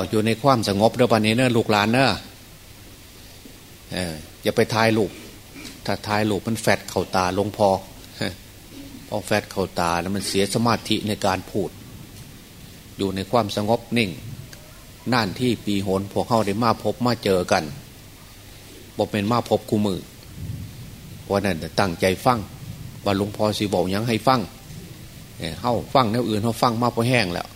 เอาอยู่ในความสงบเด้อปันนี้เนอะลูกหลานเนอะเอออย่าไปทายลูกถ้าทายลูกมันแฟดเข่าตาลงพอพอแฟดเข่าตาแล้วมันเสียสมาธิในการพูด อยู่ในความสงบนิ่งนั่นที่ปีโหนพวกเข้าได้มาพบมาเจอกันบอกเป็นมาพบกูมือวันนั้นตั้งใจฟังว่าหลวงพ่อสีบอกยังให้ฟังเฮ้าฟังแนวอื่นเขาฟังมาพอแห้งแล้ว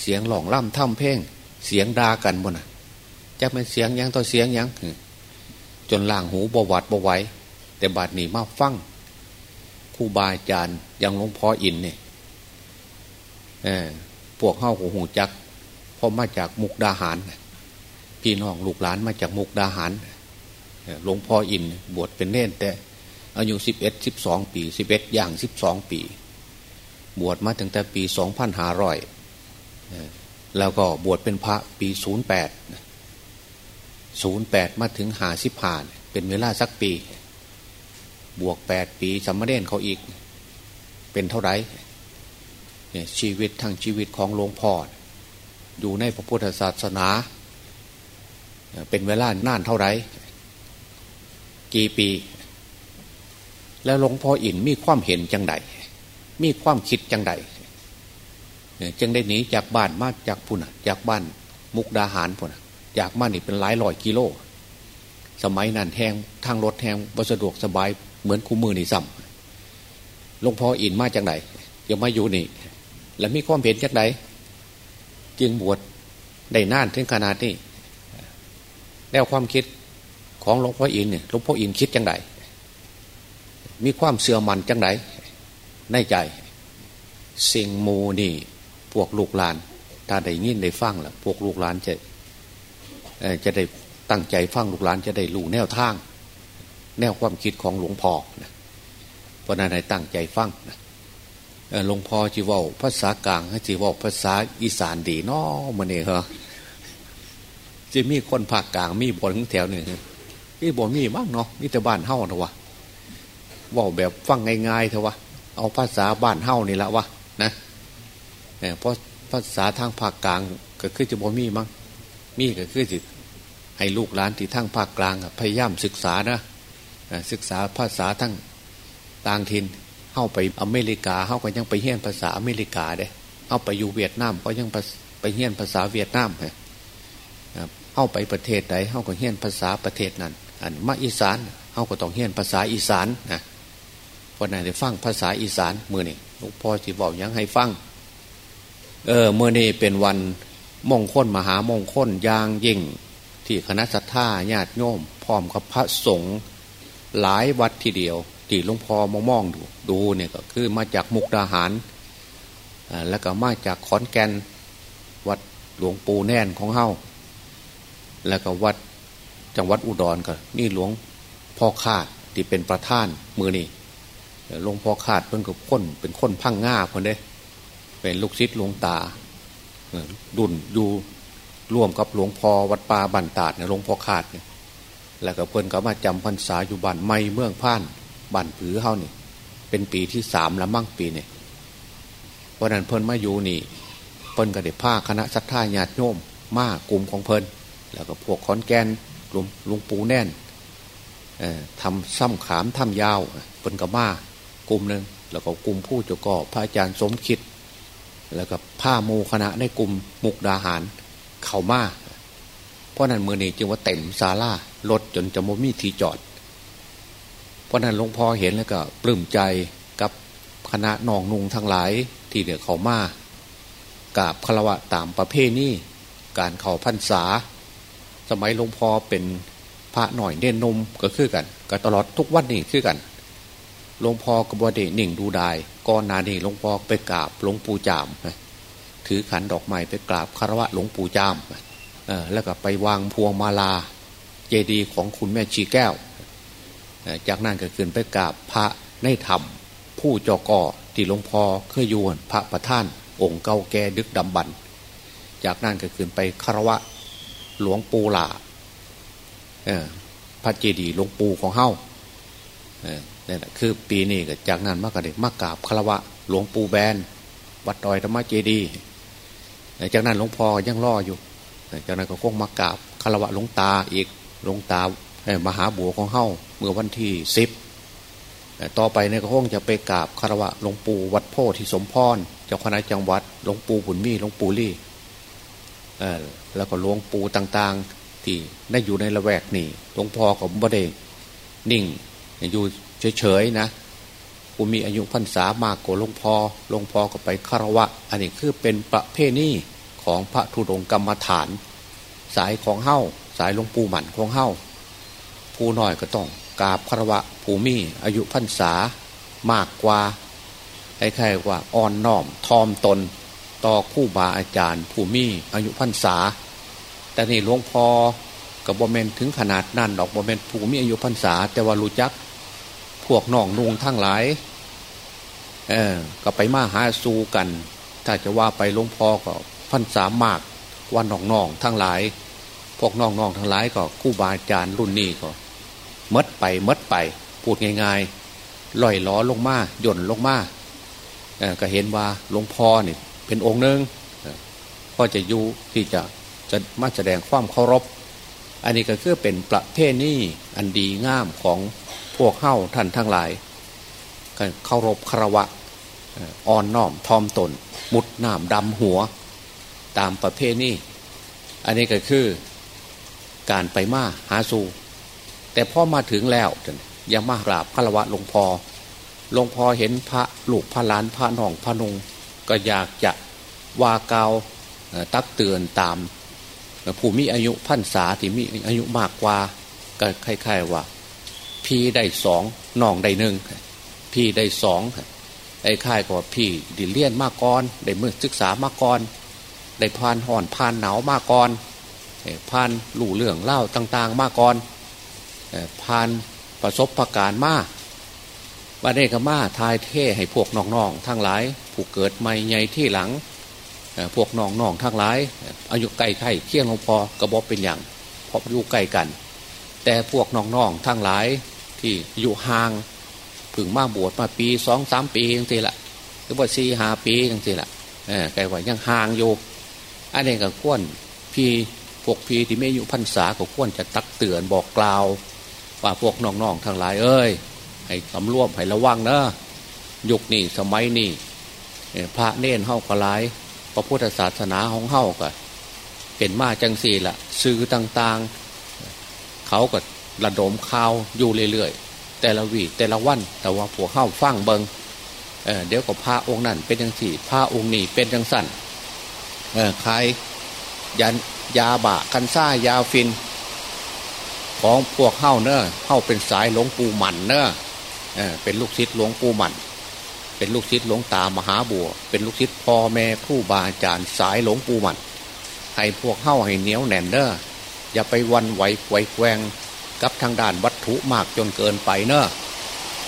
เสียงหลองล่ำท่ำเพ่งเสียงดากันบน่ะจะเป็นเสียงยังต่อเสียงยังจนล่างหูบวัดบวไหวแต่บาดนี้มาฟังครูบาอาจารย์ยังหลวงพ่ออินเนี่ยพวกเข้าหูหูจักพอมาจากมุกดาหารพี่น้องลูกหลานมาจากมุกดาหารหลวงพ่ออินบวชเป็นเน่นแต่อายุสิบเอ็ดสิบสองปีสิบเอ็ดอย่างสิบสองปี บวชมาตั้งแต่ปีสองพันห้าร้อย แล้วก็บวชเป็นพระปีศูนย์แปดศูนย์แปดมาถึงหาสิบผ่าน เป็นเวลาสักปี บวกแปดปีสัมมาเด่นเขาอีก เป็นเท่าไรเนี่ยชีวิตทางชีวิตของหลวงพ่ออยู่ในพระพุทธศาสนา เป็นเวลานานเท่าไรกี่ปี แล้วหลวงพ่ออินมีความเห็นจังใดมีความคิดจังใด จึงได้หนีจากบ้านมาจากพุ่นจากบ้านมุกดาหารพุ่นจากบ้านนี่เป็นหลายร้อยกิโล สมัยนั้นแหงทางรถแหงบสะดวกสบายเหมือนคู่มือนี่ซ้ำหลวงพ่ออินมาจากไหนยังมาอยู่นี่ แล้วมีความเห็นจากไหนจึงบวชได้นานถึงขนาดนี้แนวความคิดของหลวงพ่ออินเนี่ยหลวงพ่ออินคิดจังไดมีความเสื่อมันจังไดในใจ สิ่งมูนี่ วกลูกหลาน ถ้าได้ยินได้ฟังล่ะพวกลูกหลานจะจะได้ตั้งใจฟังลูกหลานจะได้รู้แนวทาง แนวความคิดของหลวงพ่อนะเพราะนั้นให้ตั้งใจฟังนะหลวงพ่อจีวอภาษากลางให้จีวอภาษาอีสานดีนาะมันเองเหรอจะมีคนภาคกลางมีบนแถวหนึ่งนี่บ่มีบ้างเนาะนี่แต่บ้านเฮ้าเถอะวะว่าแบบฟังง่ายๆเถอะวะเอาภาษาบ้านเฮ้านี่ละวะนะ เพราะภาษาทางภาคกลางก็คือจะบ่มีมั้งมีก็คือจิให้ลูกหลานที่ทั้งภาคกลางพยายามศึกษานะศึกษาภาษาทั้งต่างถิ่นเข้าไปอเมริกาเข้าก็ยังไปเฮียนภาษาอเมริกาเด้เข้าไปอยู่เวียดนามก็ยังไปเฮียนภาษาเวียดนามเข้าไปประเทศใดเข้าก็เฮียนภาษาประเทศนั้น อันมาอีสานเข้าก็ต้องเฮียนภาษาอีสานนะพนไหนได้ฟังภาษาอีสานมือนี่หลวงพ่อจีบอกยังให้ฟัง เออเมื่อนี่เป็นวันมงคลมหามงคลยางยิ่ง ที่คณะสัตยาญาติโยมพร้อมกับพระสงฆ์หลายวัดทีเดียวที่หลวงพ่อมองมองดูดูเนี่ยก็คือมาจากมุกดาหาร แล้วก็มาจากขอนแก่นวัดหลวงปู่แน่นของเฮาแล้วก็วัดจังหวัดอุดรก็นี่หลวงพ่อขาดที่เป็นประธานมือนี่หลวงพ่อขาดเป็นกับคนเป็นคนพังง่าคนเด้ เป็นลูกศิษย์หลวงตาดุนอยู่ร่วมกับหลวงพ่อวัดป่าบันตาดเนี่ยหลวงพ่อขาดเนี่ยแล้วก็เพิ่นก็มาจำพรรษาอยู่บ้านไม่เมืองพ่านบ้านผือเฮานี่เป็นปีที่สามแล้วมั่งปีเนี่ยเพราะนั้นเพิ่นมาอยู่นี่เพิ่นก็ได้ผ้าคณะสัตยาญาติโยมมากกลุ่มของเพิ่นแล้วก็พวกขอนแกนลุงลุงปูแน่นทำซ้ำขามทำยาวเพิ่นก็มากลุ่มหนึ่งแล้วก็กลุ่มผู้เจ้าก่อพระอาจารย์สมคิด แล้วก็ผ้าโมคณะในกลุ่มมุกดาหารเข่ามาเพราะนั้นมือนี้จึงว่าเต็มซาลารถจนจะโมมีทีจอด เพราะนั้นหลวงพ่อเห็นแล้วก็ปลื้มใจกับคณะนองนุงทั้งหลายที่เดือเขามากราบคารวะตามประเพณีการเข่าพรรษา สมัยหลวงพ่อเป็นพระหน่อยเด่นนมก็คือกันก็ตลอดทุกวันนี่คือกัน หลวงพ่อกบวเดหนิ่งดูได้ก่อนนานี่หลวงพ่อไปกราบหลวงปู่จามถือขันดอกไม้ไปกราบคารวะหลวงปู่จามแล้วก็ไปวางพวงมาลา เจดีย์ของคุณแม่ชีแก้ว จากนั้นก็ขึ้นไปกราบพระในธรรม ผู้จอกอที่หลวงพ่อเคยยวนพระประธาน องค์เก่าแก่ดึกดำบรรจากนั้นก็ขึ้นไปคารวะหลวงปู่หลาพระเจดีย์หลวงปู่ของเฮ้า นี่แหละคือปีนี้ก็จากนั้นมากระเด็กมากราบคารวะ หลวงปู่แบน วัดดอยธรรมเจดีจากนั้นหลวงพ่อยังรออยู่จากนั้นก็คงมากราบคารวะหลวงตาอีกหลวงตามหาบัวของเฮ้าเมื่อวันที่สิบต่อไปเนี่ยก็คงจะไปกราบคารวะหลวงปู่วัดโพธิสมพรเจ้าคณะจังหวัดหลวงปู่บุญมีหลวงปู่ลี่แล้วก็หลวงปู่ต่าง ๆ ที่ได้อยู่ในละแวกนี่หลวงพ่อก็บ่ได้นิ่งอยู่ เฉยๆนะผู้มีอายุพรรษามากกว่าหลวงพ่อหลวงพ่อก็ไปคารวะ อันนี้คือเป็นประเพณีของพระธุดงกรรมฐาน สายของเฮ้าสายหลวงปู่หมันของเฮ้าผู้น้อยก็ต้องกราบคารวะผู้มีอายุพรรษามากกว่าคล้ายๆว่าอ่อนน้อมทอมตน ต่อคู่บาอาจารย์ ผู้มีอายุพรรษา แต่นี่หลวงพ่อกับโมเมนถึงขนาดนั่นดอกโมเมนผู้มีอายุพรรษา แต่ว่ารู้จัก พวกน้องนุงทั้งหลายเออก็ไปมาหาสู้กัน ถ้าจะว่าไปหลวงพ่อก็พรรษามมากวันน้องทั้งหลาย พวกน้องๆทั้งหลายก็คู่บาอาจารย์รุ่นนี้ก็มัดไปมัดไป พูดง่ายๆลอยล้อลงมาย่นลงมาก็เห็นว่าหลวงพ่อนี่เป็นองค์หนึ่งก็จะอยู่ที่จะจะมาแสดงความเคารพ อันนี้ก็คือเป็นประเพณีอันดีงามของ พวกเข้าท่านทั้งหลายเคารพคารวะอ่อนน้อมทอมตน มุดน้ำดำหัว ตามประเพณีอันนี้ก็คือการไปมาหาสู่แต่พอมาถึงแล้วยังมากราบคารวะหลวงพอ่อหลวงพ่อเห็นพระลูกพระล้านพระน้องพระนงก็อยากจะว่าเกาตักเตือนตาม ผู้มีอายุพันษาที่มีอายุมากกว่าก็คล้ายๆว่า พี่ได้สองน้องได้หนึ่งพี่ได้สองไอ้ค่ายก็พี่ดิเลียนมากก่อนได้เมื่อศึกษามากก่อนได้พานห่อนพานหนาวมากก่อนพานหลู่เรื่องเล่าต่าง ๆ มากก่อนพานประสบประการมากวันนี้ก็มาทายเท่ให้พวกน้องๆทั้งหลาย ผู้เกิดใหม่ใหญ่ที่หลังพวกน้องๆทั้งหลายอายุใกล้ไข่เคี่ยงลงพอกระบอกเป็นอย่างเพราะอยู่ใกล้กัน แต่พวกน้องๆทั้งหลาย ที่อยู่ห่างผึ่งมาบวชมาปีสองสามปีอย่างทีละหรือว่าสี่ห้าปีอย่างทีละไกลว่ายังห่างอยู่อันนี้ก็ควรพี่พวกพี่ที่ไม่อยู่พรรษาก็ควรจะตักเตือนบอกกล่าว ว่าพวกน้องๆทั้งหลายเอ้ยให้สำรวมให้ระวังนะยุคนี้สมัยนี้พระเน้นเฮากระไรพระพุทธศาสนาของเฮาก็เป็นมาจังสี่ละซื้อต่างๆ เขาก็ ระดมข่าวอยู่เรื่อยๆ แต่ละวีแต่ละวัน แต่ว่าผัวเข้าฟังเบิงเเดี๋ยวก็พระองค์นั่นเป็นจังสี่พระองค์นี้เป็นจังสั่นใครยันยาบะคันซ่ายาฟิน ของพวกเข้าเนอะเข้าเป็นสายหลวงปู่หมันเนอะเป็นลูกศิษย์หลวงปู่หมันเป็นลูกศิษย์หลวงตามหาบัว เป็นลูกศิษย์พ่อแม่ผู้บาอาจารย์สายหลวงปู่หมันให้พวกเข้าให้เหนียวแน่นเนอะอย่าไปวันไหวไหวแกง กับทางด้านวัตถุมากจนเกินไปเนอะ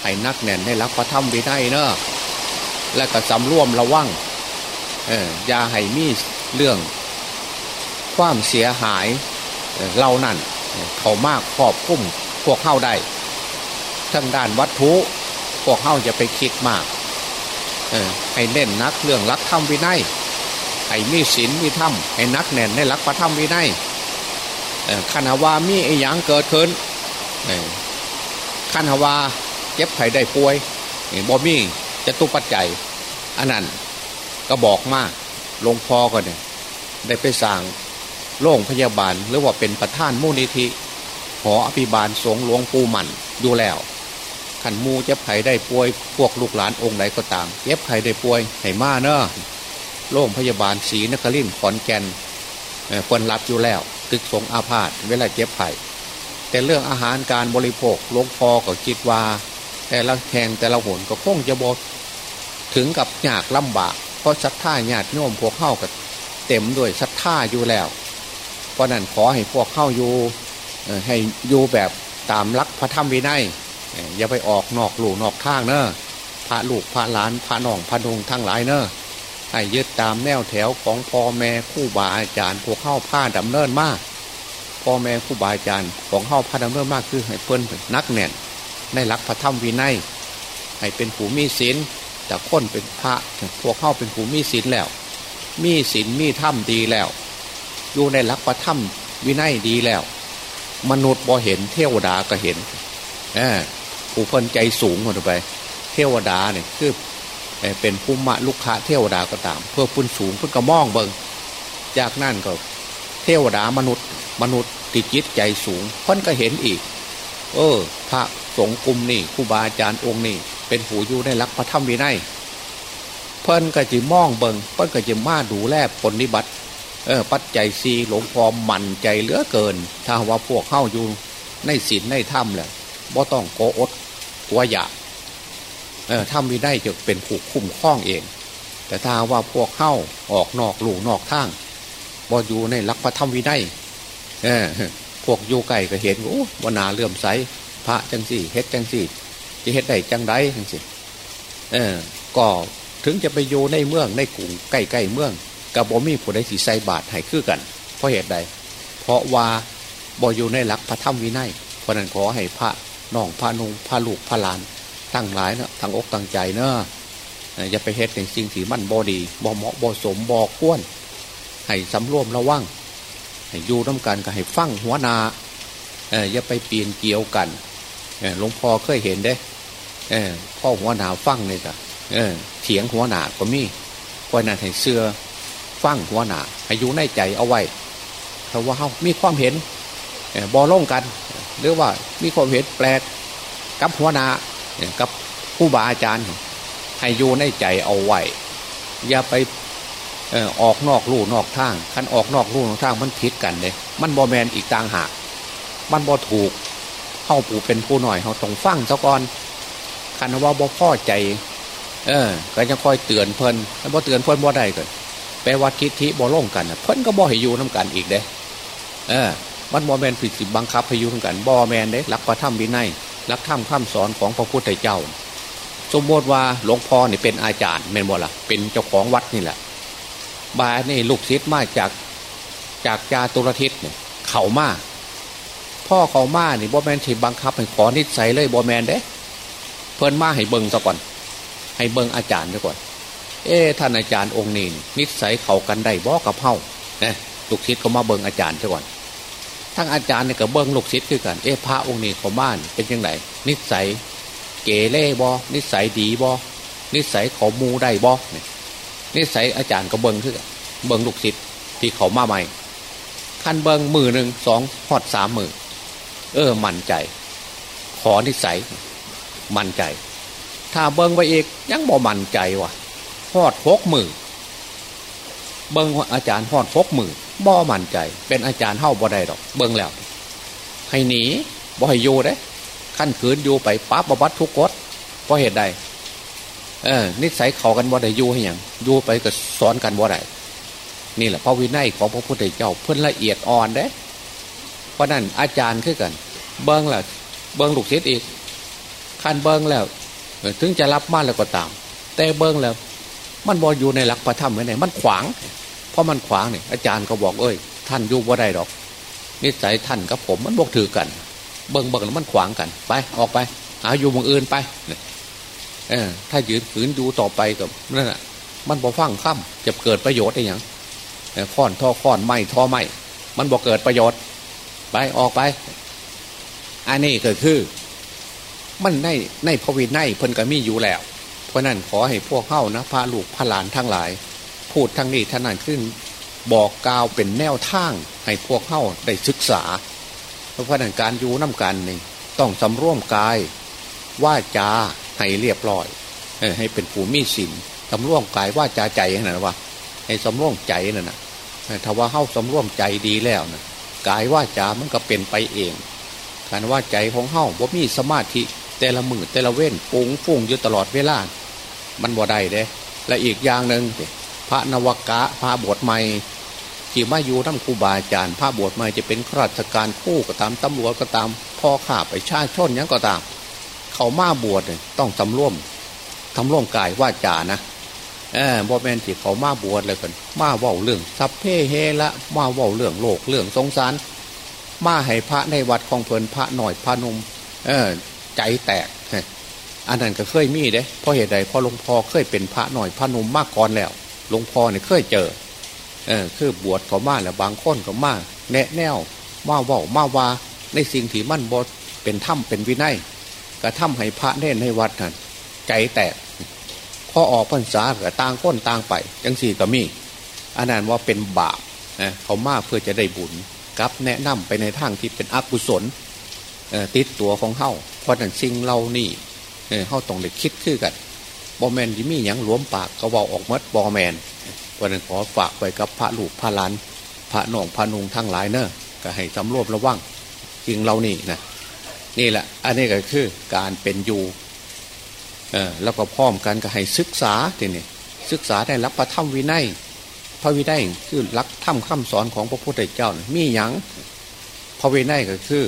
ให้นักแน่นให้รักพระธรรมวินัยเนอะและก็สำรวมระวังเอออย่าให้มีเรื่อง ความเสียหายเรานั่นเขามากครอบคุ้มพวกเข้าได้ทางด้านวัตถุพวกเข้าจะไปคิดมากให้เน้นนักเรื่องรักธรรมวินัยให้มีศีลมีธรรมให้นักแน่นในรักพระธรรมวินัย ขันหาวามีไอ้ยังเกิดขึ้นขันหาวาเจ็บไข้ได้ป่วยบอมีจะตุปัจจัยอันนั้นก็บอกมากลงพอก่อนเนี่ยได้ไปสั่งโรงพยาบาลหรือว่าเป็นประธานมูลนิธิหออภิบาลสงหลวงปู่มันอยู่แล้วขันมูเจ็บไข้ได้ป่วย พวกลูกหลานองค์ไหนก็ตามเจ็บไข้ได้ป่วยให้มาเนอะโรงพยาบาลศรีนครินทร์ขอนแก่นควรรับอยู่แล้ว ตึกสงอาพาธเวลาเจ็บไข้แต่เรื่องอาหารการบริโภคลงพอก็คิดว่าแต่ละแข่งแต่ละหนก็คงจะบดถึงกับยากลำบาก เพราะศรัทธาญาติโยมพวกเข้ากับเต็มด้วยศรัทธาอยู่แล้ว เพราะนั้นขอให้พวกเข้าอยู่ให้อยู่แบบตามลักพระธรรมวินัยอย่าไปออกนอกหลูนอกทางเนอะพระลูกพระหลานพระน้องพระนงทั้งหลายเนอะ ให้ยึดตามแนวแถวของพ่อแม่คู่บาอาจารย์พวกเข้าผ้าดำเนินมากพ่อแม่คู่บาอาจารย์ของเข้าผ้าดำเนินมากคือให้เพิ่นนักแน่นในหลักพระธรรมวินัยให้เป็นผู้มีศีลแต่คนเป็นพระพวกเข้าเป็นผู้มีศีลแล้ว มีศีลมีธรรมดีแล้ว อยู่ในหลักประธรรมวินัยดีแล้ว มนุษย์บ่เห็นเทวดาก็เห็นเออผู้เพิ่นใจสูงหมดไป เทวดาเนี่ยคือ เป็นภูมิลุกคะเทวดาก็ตาม เพื่อพุ่นสูงเพื่อกระมองเบิงจากนั่นก็เทวดามนุษย์ มนุษย์ติดจิตใจสูงพิ่นก็เห็นอีก เออ พระสงฆ์กลุ่มนี่ครูบาอาจารย์องค์นี่เป็นผู้อยู่ในหลักพระธรรมวินัยเพิ่นก็จะมองเบิงเพิ่นก็จะมาดูแลผลนิบัติเออปัจจัยซีหลวงพ่อมั่นใจเหลือเกิน ถ้าว่าพวกเข้าอยู่ในศีลในธรรมแหละบ่ต้องโกอดกัวอยาก เออทำวินัยจะเป็นผูกคุ้มคล้องเอง แต่ถ้าว่าพวกเข้าออกนอกหลูนอกทางบ่อยู่ในหลักพระธรรมวินัยเออพวกอยู่ไก่ก็เห็นโอ้วนาเลื่อมใสพระจังสี่เฮ็ดจังสี่จะเฮ็ดได้จังไดจังสี่เออก็ถึงจะไปอยู่ในเมืองในกรุงใกล้ๆเมืองกับบ่มีผู้ใดสีใส่บาตรให้คือกัน เพราะเหตุใด เพราะว่าบ่อยู่ในหลักพระธรรมวินัยเพราะนั้นขอให้พระน้องพระนุงพระลูกพระหลาน ตั้งหลายเนาะทั้งอกตั้งใจเนาะอย่าไปเฮ็ดในสิ่งที่มันบ่ดีบ่เหมาะบ่สมบ่ควรให้สำรวมระวังให้อยู่น้ากันก็ให้ฟังหัวนาเอออย่าไปเปลี่ยนเกี่ยวกันหลวงพ่อเคยเห็นเด้เออพ่อหัวหนาฟังเลยจ้ะเออเถียงหัวหนาก็มีเพรานั้นให้เสื้อฟังหัวหนาให้อยู่ในใจเอาไว้เพราะว่าเขามีความเห็นบอล่งกัน หรือว่ามีความเห็นแปลกกับหัวหนา กับผู้บาอาจารย์ ให้อยู่ในใจเอาไว้อย่าไปออกนอกลู่นอกทางคันออกนอกลู่นอกทางมันผิดกันเลยมันบอแมนอีกต่างหาก มันบอถูกเข้าปู่เป็นผู้หน่อยเขาต้องฟังซะก่อนคันว่าบ่พ่อใจ เออ ก็จะคอยเตือนเพิ่นถ้าบ่เตือนเพิ่นบ่ได้ก็แปลว่าทิฏฐิบ่ล่งกันเพิ่นก็บ่ให้อยู่น้ากันอีกเด้ เออ มันบ่แมนผิดสิบังคับให้อยู่น้ากันบ่แมนเด้รักพระธรรมวินัย รักธรรมคำสอนของพระพุทธเจ้า สมมติว่าหลวงพ่อเนี่ยเป็นอาจารย์แม่นบ่ล่ะเป็นเจ้าของวัดนี่แหละบานี่ลูกศิษย์มาจากจากจาตุรทิศเนี่ยเขามาพ่อเขามาเนี่บ่แมนที่บังคับให้ขอนิสัยเลยบ่แมนเด้เพิ่นมาให้เบิงซะก่อน ให้เบิงอาจารย์ซะก่อน เอ๊ท่านอาจารย์องค์นี้นิสัยเขากันได้บ่กับเฮาเนี่ยลูกศิษย์เขามาเบิงอาจารย์ซะก่อน ทั้งอาจารย์เนี่ยกับเบิงลูกศิษย์คือกัน เอ๊พระองค์นี้เขาบ้านเป็นยังไงนิสัยเกเร่บ่นิสัยดีบ่นิสัยเขามูได้บ่เนี่ยนิสัยอาจารย์ก็เบิงคือกันเบิงลูกศิษย์ที่เขามาใหม่ขั้นเบิงมือหนึ่งสองหอดสามมือเออมั่นใจ ขอนิสัย มั่นใจ ถ้าเบิ้งไปอีกยังบ่มั่นใจวะหอดหกมือ เบิ้งอาจารย์หอดหกมือบ่มั่นใจ เป็นอาจารย์เท่าบ่ได้ดอก เบิ้งแล้ว ให้หนีบ่ให้อยู่เด้ขั้นขืนอยู่ไปปั๊บบวัดทุกกฎเพราะเหตุใดเออนิสัยเขากันบ่ได้อยู่ให้ยังอยู่ไปก็สอนกันบ่ได้นี่แหละพระวินัยของพระพุทธเจ้าเพิ่นละเอียดอ่อนเด้เพราะนั้นอาจารย์คือกัน เบิ้งแล้วเบิ้งลูกศิษย์อีกขั้นเบิ้งแล้วถึงจะรับมาแล้วก็ตาม แต่เบิ้งแล้ว มันบ่อยู่ในหลักพระธรรมวินัยมันขวาง เพราะมันขวางเนี่ยอาจารย์ก็บอกเอ้ย ท่านอยู่บ่ได้หรอก นิสัยท่านกับผมมันบ่ถืกกัน เบิ้งเบิ้งแล้วมันขวางกัน ไปออกไป หาอยู่มองอื่นไปเออถ้ายืนฝืนดูต่อไปกับนั่นแหะมันบอฟังค่ำจะเกิดประโยชน์ได้ยังค้อนท่อค้อนไม้ท่อไม้มันบอกเกิดประโยชน์ ไปออกไป อันนี้ก็คือ มันในในพระวินัยเพิ่นก็มีอยู่แล้ว เพราะนั้นขอให้พวกเข้านะพาลูกพาหลานทั้งหลาย พูดทั้งนี้ท่านั้นขึ้นบอกกล่าวเป็นแนวทางให้พวกเข้าได้ศึกษา เพราะนั้นการอยู่น้ากันนี่ต้องสำร่วมกายว่าจาให้เรียบร้อยให้เป็นผู้มีศีลสำร่วมกายว่าจาใจนั่นนะว่าให้สำร่วมใจนั่นนะถ้าว่าเข้าสำร่วมใจดีแล้วนะกายว่าจามันก็เป็นไปเองการว่าใจของเฮ้าบ่มีสมาธิแต่ละมือแต่ละเว้นปุงฟุ้งอยู่ตลอดเวลา มันบ่ได้เด้และอีกอย่างหนึ่ง พระนวกะพระบวชใหม่ที่มาอยู่ทั้งครูบาอาจารย์พระบวชใหม่จะเป็นข้าราชการคู่ก็ตามตำรวจก็ตามพ่อข้าไปชาชนยังก็ตาม เขามาบวชต้องทำร่วมทำร่วมกายว่าจานะเออบ่แมนที่เขามาบวชเลยกันมาเว้าเรื่องสัพเพเฮละมาเว้าเรื่องโลกเรื่องสงสาร มาให้พระในวัดของเพลินพระหน่อยพระนมเออใจแตกอันนั้นก็เคยมีเด้เพราะเหตุใดเพราะหลวงพ่อเคยเป็นพระหน่อยพระนมมากก่อนแล้ว หลวงพ่อเนี่ยเคยเจอเออคือบวชก็มาแล้วบางคนก็มาแนะแนวมาว่ามาว่าในสิ่งที่มั่นบดเป็นถ้ำเป็นวินัยกระถ้ำให้พระเน่นให้วัดนั่นใจแตกพอออกพรรษาก็ต่างก้นต่างไป จังสี่ก็มีอันนั้นว่าเป็นบาปนะเขามาเพื่อจะได้บุญกับแนะนำไปในทางที่เป็นอกุศลติดตัวของเฮาเพราะนั้นสิ่งเรานี่เฮาต้องได้คิดขึ้นกัน บอแมนที่มีอย่างหลวมปากก็บอกออกมัดบอแมนเพราะนั้นขอฝากไว้กับพระลูกพระหลาน พระน่องพระนุงทั้งหลายเนอะก็ให้สำรวมระวังสิ่งเรานี่นะนี่แหละ อันนี้ก็คือการเป็นอยู่เออแล้วก็พร้อมกันก็ให้ศึกษาทีนี้ศึกษาได้รับพระธรรมวินัยพระวินัยคือรักธรรมคำสอนของพระพุทธเจ้ามีอย่างพระวินัยก็คือ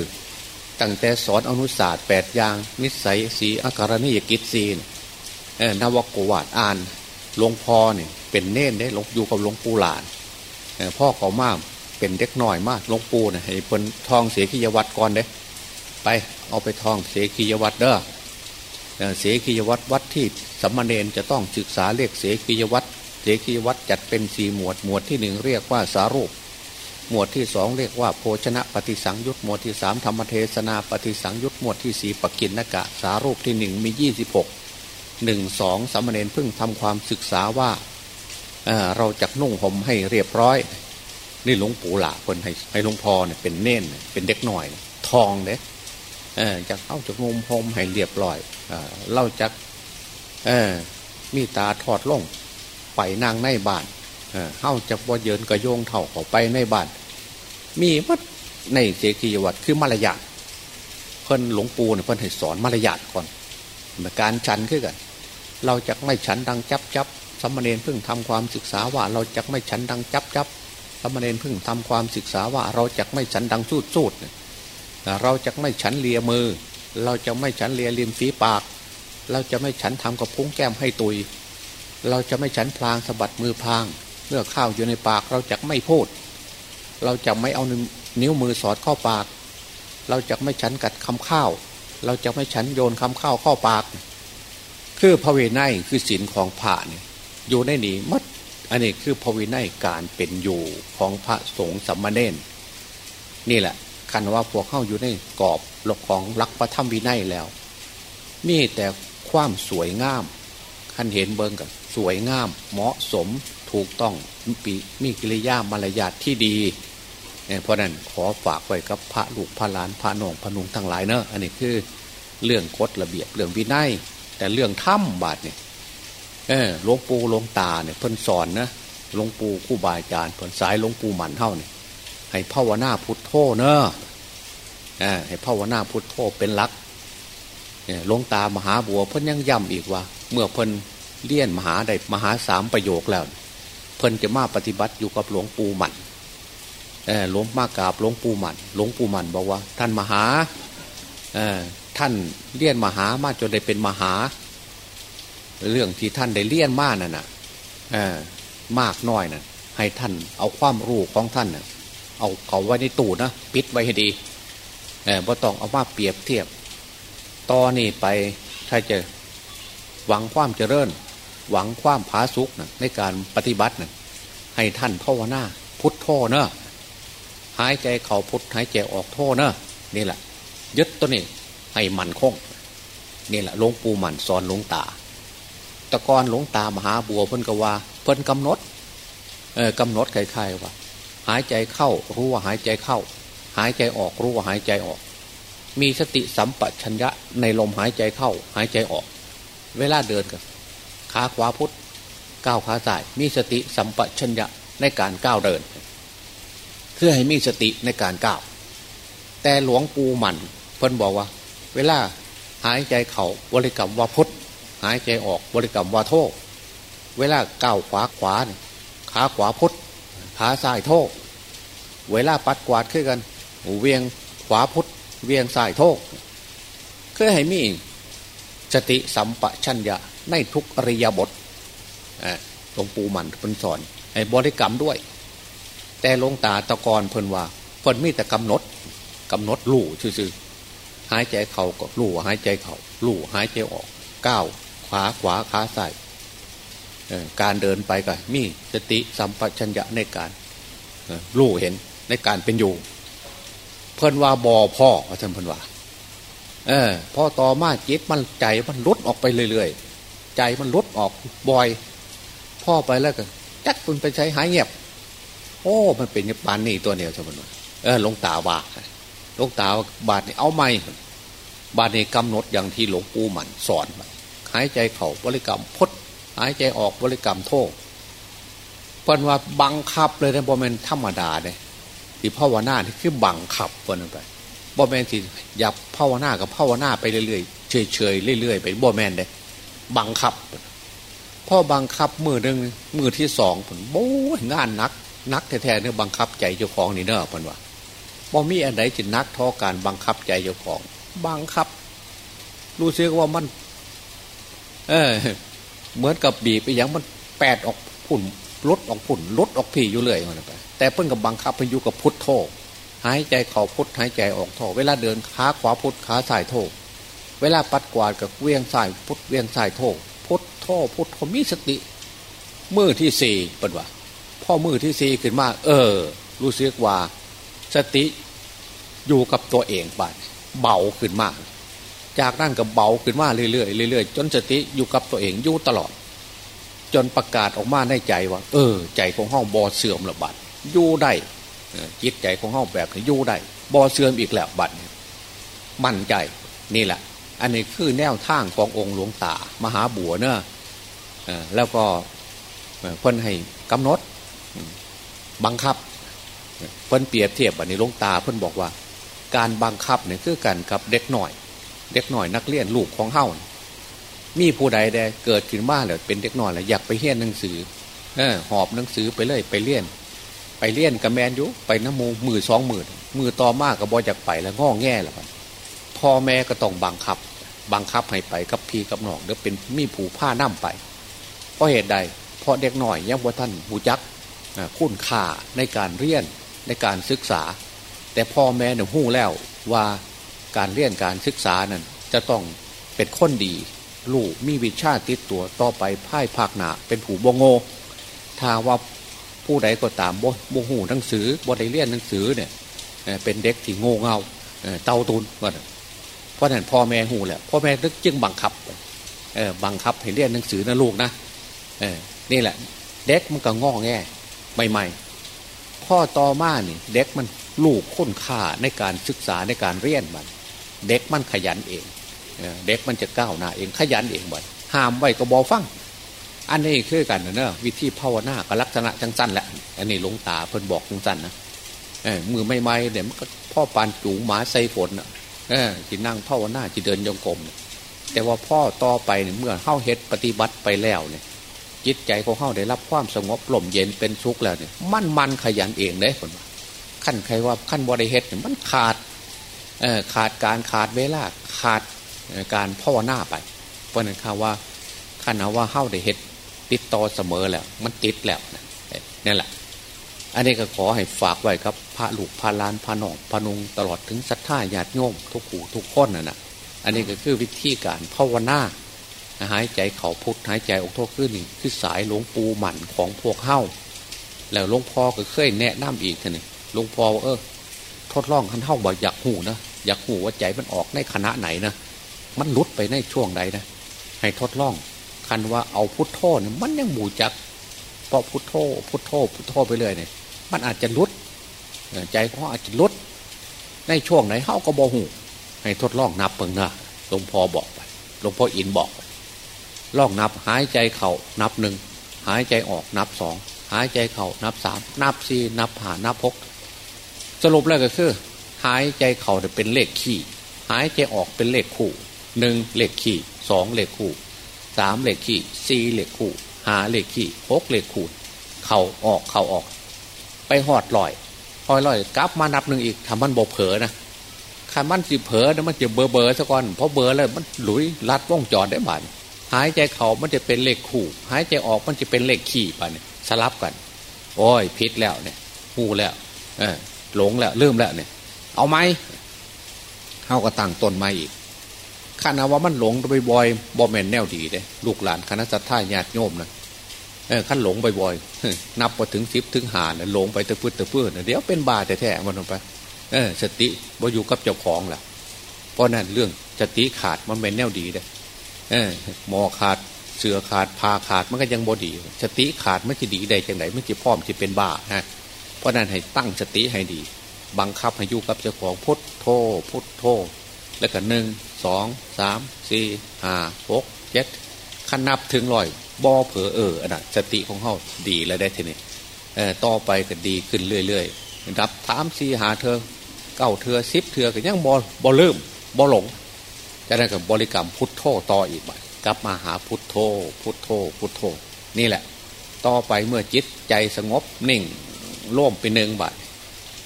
ตั้งแต่สอนอนุศาสตร์แปดอย่าง นิสัยสีอาการณิยกิจสีน นวกวาดอ่านหลวงพ่อเนี่ยเป็นเน่นได้ลงอยู่กับหลวงปู่หลานพ่อเขามากเป็นเด็กหน้อยมากหลวงปู่นะให้เพิ่นทองเสียขียวัดก่อนเด้ไปเอาไปทองเสียขียวัดเด้อเสียขียวัดวัดที่สัมมาเนนจะต้องศึกษาเรียกเสียขียวัดเสกียวัดจัดเป็นสี่หมวดหมวดที่หนึ่งเรียกว่าสารูป หมวดที่สองเรียกว่าโภชนะปฏิสังยุตหมวดที่สามธรรมเทศนาปฏิสังยุตหมวดที่สี่ปกินนกะ สารูปที่หนึ่งมียี่สิบหก หนึ่งสองสามเณรเพึ่งทำความศึกษาว่าเราจะนุ่งห่มให้เรียบร้อย นี่หลวงปู่หลาคนให้ให้หลวงพ่อเนี่ยเป็นเน่นเป็นเด็กหน่อย ทองเด็กจากเข้าจากนุ่มห่มให้เรียบร้อยเล่าจากมีตาทอดลงไปนางในบ้านเฮ้าจะว่าเยินกระโยงเท่าเขาไปในบ้าน มีวัดในเสกีวัดคือมารยาทเพิ่นหลวงปู่เนี่ยเพิ่นให้สอนมารยาทก่อน การฉันขึ้นกัน เราจะไม่ฉันดังจับจับสมณเณรเพิ่งทำความศึกษาว่า เราจะไม่ฉันดังจับจับสมณเณรเพิ่งทำความศึกษาว่า เราจะไม่ฉันดังสูดสูดเราจะไม่ฉันเลียมือ เราจะไม่ฉันเลียริมฝีปาก เราจะไม่ฉันทำกับพุ้งแก้มให้ตุย เราจะไม่ฉันพลางสะบัดมือพลางเมื่อข้าวอยู่ในปากเราจะไม่พูด เราจะไม่เอานิ้วมือสอดเข้าปาก เราจะไม่ฉันกัดคำข้าว เราจะไม่ฉันโยนคำข้าวเข้าปาก คือพระเวไนคือศีลของพระเนี่ยอยู่ในนี้มัดอันนี้คือพระเวไนการเป็นอยู่ของพระสงฆ์สัมมาเนนนี่แหละคันว่าพวกเข้าอยู่ในกรอบหลกของรักพระธรรมวินัยแล้ว มีแต่ความสวยงามขันเห็นเบิงกับสวยงาม เหมาะสมถูกต้องมีมีกิริยามารยาทที่ดี เพราะนั้นขอฝากไว้กับพระลูกพระหลานพระนองพระนุงทั้งหลายเนอะอันนี้คือเรื่องกฎระเบียบเรื่องวินัยแต่เรื่องถ้ำบาทเนี่ยเออหลวงปู่หลวงตาเนี่ยเพิ่นสอนนะหลวงปู่คู่บาอาจารย์เพิ่นสายหลวงปู่หมันเท่าเนี่ยให้ภาวนาพุทโธเนอะให้ภาวนาพุทโธเป็นหลักหลวงตามหาบัวเพิ่นยังย้ำอีกว่า เมื่อเพิ่นเลี่ยนมหาได้มหาสามประโยคแล้ว เพิ่นจะมาปฏิบัติอยู่กับหลวงปู่หมัน หลวงมากราบหลวงปู่หมันหลวงปู่หมันบอกว่า ท่านมหาท่านเลี่ยนมหามาจนได้เป็นมหา เรื่องที่ท่านได้เลี่ยนมากนั่นน่ะมากน้อยน่ะให้ท่านเอาความรู้ของท่านน่ะเอาเขาไว้ในตู้นะปิดไว้ให้ดีเออบ่ต้องเอามาเปรียบเทียบตอนนี้ไปถ้าจะหวังความเจริญ หวังความผาสุกนะในการปฏิบัตินะให้ท่านภาวนาพุทธโธเนอะ หายใจเข่าพุทหายใจออกโธเนอะนี่แหละยึดตัวนี้ให้มันคงนี่แหละหลวงปู่มันสอนหลวงตา ตะกอนหลวงตามหาบัวเพิ่นกว่า เพิ่นกำหนดเออกำหนดใครๆว่า หายใจเข้ารู้ว่าหายใจเข้า หายใจออกรู้ว่าหายใจออก มีสติสัมปชัญญะในลมหายใจเข้า หายใจออก เวลาเดินกับขาขวาพุทธก้าวขาซ้ายมีสติสัมปชัญญะในการก้าวเดินเพื่อให้มีสติในการก้าว แต่หลวงปู่หมันเพิ่นบอกว่า เวลาหายใจเขาบริกรรมว่าพุทธหายใจออกบริกรรมว่าโทเวลาก้าวขวาขวาเนี่ยขาขวาพุทธขาซ้ายโทเวลาปัดกวาดขึ้นกันเวียงขวาพุทธเวียงซ้ายโทเพื่อให้มีสติสัมปชัญญะในทุกอริยบทหลวงปู่มันเป็นสอนให้บริกรรมด้วย แต่ลงตาตะกอนเพิ่นว่าเพิ่นมีแต่กำหนดกำหนดลู่ซื่อๆหายใจเข่าก็ลู่หายใจเข่าลู่หายใจออกก้าวขวาขวาขาใส่การเดินไปก็มีสติสัมปชัญญะในการรู้เห็นในการเป็นอยู่ เพิ่นว่าบอพ่อว่าท่านเพิ่นว่าเออพ่อต่อมาจิตมันใจมันลดออกไปเรื่อยๆ ใจมันลดออกบ่อย พ่อไปแล้วก็จักคุณไปใช้หายเงียบ โอ้ มันเป็นปานนี่ตัวเดียวท่านเพิ่นเออลงตาบาลงตาบาดนี่เอาไม่บาดนี่กำหนดอย่างที่หลวงปู่หมันสอนหายใจเข่าบริกรรมพดหายใจออกบริกรรมโทษเพิ่นว่าบังคับเลยนะบอมเมนธรรมดาเนี่ยที่ภาวนาที่คือบังคับเพิ่นไปบอมเมนที่ยับภาวนากับภาวนาไปเรื่อยๆเฉยๆเรื่อยๆไปบอมเมนเลยบังคับพ่อบังคับมือหนึ่งมือที่สองผมโอ้ยงานนัก นักแท้ๆเนี่ยบังคับใจเจ้าของนี่เนอะเพิ่นว่าบ่มีอันไหนจะนักท่อการบังคับใจเจ้าของ บังคับ รู้สึกว่ามัน เออ เหมือนกับบีบไปอย่างมันแปดออกผุ่นลดออกผุ่นลดออกผีอยู่เลยมันไปแต่เพิ่งกับบังคับไปอยู่กับพุทโธหายใจเข่าพุทหายใจออกโธเวลาเดินขาขวาพุทขาสายโธเวลาปัดกวาดกับเวียงสายพุทเวียงสายโธพุทโธพุทโธมีสติ มือที่สี่เป็นว่า พ่อมือที่สี่ขึ้นมา เออ รู้สึกว่า สติอยู่กับตัวเองบ้านเบาขึ้นมาก จากนั่นก็เบาขึ้นมาเรื่อยๆเรื่อยๆจนสติอยู่กับตัวเองอยู่ตลอด จนประกาศออกมาในใจว่า เออ ใจของห้องบอเสื่อมละบัดอยู่ได้จิตใจของห้องแบบนี้อยู่ได้บอเสื่อมอีกแล้วบัดมั่นใจนี่แหละ อันนี้คือแนวทางขององค์หลวงตา มหาบัวเนอะแล้วก็เพิ่นให้กำหนด บังคับเพิ่นเปรียบเทียบอันนี้ลงตาเพิ่นบอกว่า การบังคับเนี่ยคือกันกับเด็กหน่อย เด็กหน่อยนักเรียนลูกของเฮ้ามีผู้ใดได้เกิดขึ้นมาเลยเป็นเด็กหน่อยแล้วอยากไปเรียนหนังสือเออหอบหนังสือไปเลยไปเรียน ไปเรียนกับแมนยุไปน้ำมูมือสองหมือมือต่อมากกับบอจากไปแล้วง้อแง่แล้วพ่อแม่ก็ต้องบังคับ บังคับให้ไปกับพี่กับน้องเดี๋ยวเป็นมีผูผ้าน้ำไป เพราะเหตุใดเพราะเด็กหน่อยยังว่าท่านหูจัก คุ้นค่าในการเรียนในการศึกษา แต่พ่อแม่เนี่ยหู้แล้วว่าการเรียนการศึกษานั้นจะต้องเป็นคนดีลูกมีวิชาติดตัวต่อไปพ่ายภาคหนาเป็นผู้บงโงถ้าว่าผู้ใดก็ตามบ่บหูหนังสือบได้เรียนหนังสือเนี่ยเป็นเด็กที่โง่เงาเต้าตุนว่าเพราะนั้นพ่อแม่หูแหละพ่อแม่นึกจึงบังคับบังคับให้เรียนหนังสือนะลูกนะนี่แหละ เด็กมันก็งอแง่ ใหม่ๆพ่อต่อมาเนี่ยเด็กมันลูกค้นค่าในการศึกษาในการเรียนมัน เด็กมันขยันเอง เด็กมันจะก้าวหน้าเองขยันเองบ่อยห้ามไว้ก็บอฟัง อันนี้คือกันนะเนอะวิธีภาวนากับลักษณะจังสั้นแหละ อันนี้หลวงตาเพิ่นบอกจังสั้นนะมือไม่ไม่เดี๋ยวมันก็พ่อปานจูงหมาใส่ฝนอะที่นั่งภาวนาที่เดินยงกลมแต่ว่าพ่อต่อไปเนี่ยเมื่อเข้าเฮ็ดปฏิบัติไปแล้วเนี่ย จิตใจของเข้าได้รับความสงบลมเย็นเป็นสุขแล้วเนี่ยมันมันขยันเองเลยคนขั้นใครว่าขั้นบริเฮ็ดเนี่ยมันขาดขาดการขาดเวลาขาดการภาวนาไป เพราะนั้นข่าว่าขันเอาว่าเข้าได้เห็ดติดต่อเสมอแล้ว มันติดแล้วนี่แหละ อันนี้ก็ขอให้ฝากไว้ครับพระลูกพระลานพระนองพระนุงตลอดถึงศรัทธาญาติโยมทุกขู่ทุกคนน่ะนะอันนี้ก็คือวิธีการภาวนา หายใจเขาพุทธหายใจออกโทษขึ้นนี่คือสายหลวงปูหมันของพวกเข้าแล้วหลวงพ่อก็เคยแนะนำอีกทีนึงหลวงพ่อเออทดลองขันเท่าบ่อยากหูนะอยากหูว่าใจมันออกในขณะไหนนะมันลุดไปในช่วงใดนะให้ทดลองคันว่าเอาพุทโธเนี่ยมันยังหมู่จักเพราะพุทโธพุทโธพุทโธไปเลยเนี่ยมันอาจจะลุดใจเขาอาจจะลุดในช่วงไหนเฮาก็บอหูให้ทดลองนับเปิงนะหลวงพ่อบอกไปหลวงพ่ออินบอก ลองนับหายใจเข่านับหนึ่งหายใจออกนับสองหายใจเข่านับสามนับสี่นับผ่านับหกสรุปแล้วก็คือ หายใจเข่าเป็นเลขขี่ หายใจออกเป็นเลขคู่หนึ่งเลขขี่สองเลขคู่สามเลขขี่สี่เลขคู่หาเลขขี่หกเลขคู่เข่าออกเข่าออก ไปหอดลอยหอยลอยกลับมานับหนึ่งอีกทำมันบกเผลอนะคันมันสิเผลอนะมันจะเบอร์เบอร์ซะก่อนเพราะเบอร์แล้วมันหลุยลัดว่องจอดได้บ้าน หายใจเข่ามันจะเป็นเลขคู่ หายใจออกมันจะเป็นเลขขี่ไปเนี่ยสลับกัน โอ้ยพิษแล้วเนี่ยหูแล้วเออหลงแล้วลืมแล้วเนี่ย เอาไหมเขาก็ตั้งต้นม้อีกข้านาว่ามันหลงไปบ่อยบอแมนแนวดีเลยลูกหลานคณะสัตยาญาติโยมนะเออขั้นหลงบ่อยๆนับไปถึงสิบถึงหานี่ยหลงไปตะพื้นตะพื้นเดี๋ยวเป็นบาแต่แท้มันลงไป เออสติบ่อยู่กับเจ้าของแหละเพราะนั่นเรื่องสติขาดมันเป็นแนวดีเลย หมอขาดเสือขาดพาขาดมันก็ยังบอดี สติขาดไมันจะดีได้จังไหนไมันจะพร้อมจะเป็นบ้าฮะเพราะนั้นให้ตั้งสติให้ดี บังคับให้อยู่กับเจ้าของพุทโธพุทโธแล้วก็หนึ่งสองสามสี่ห้าหกเจ็ดขันนับถึงร้อยบอเผอเอออันนั้นสติของเขาดีแล้วได้ทีนี้ต่อไปก็ดีขึ้นเรื่อยๆรับถามสี่หาเธอเก้าเธอสิบเธอก็ยังบอบอเริ่มบอหลง จะได้กับบริกรรมพุทโธต่ออีกบ่กลับมาหาพุทโธ พุทโธ พุทโธ นี่แหละ ต่อไปเมื่อจิตใจสงบนิ่งร่วมเป็นหนึ่งบาท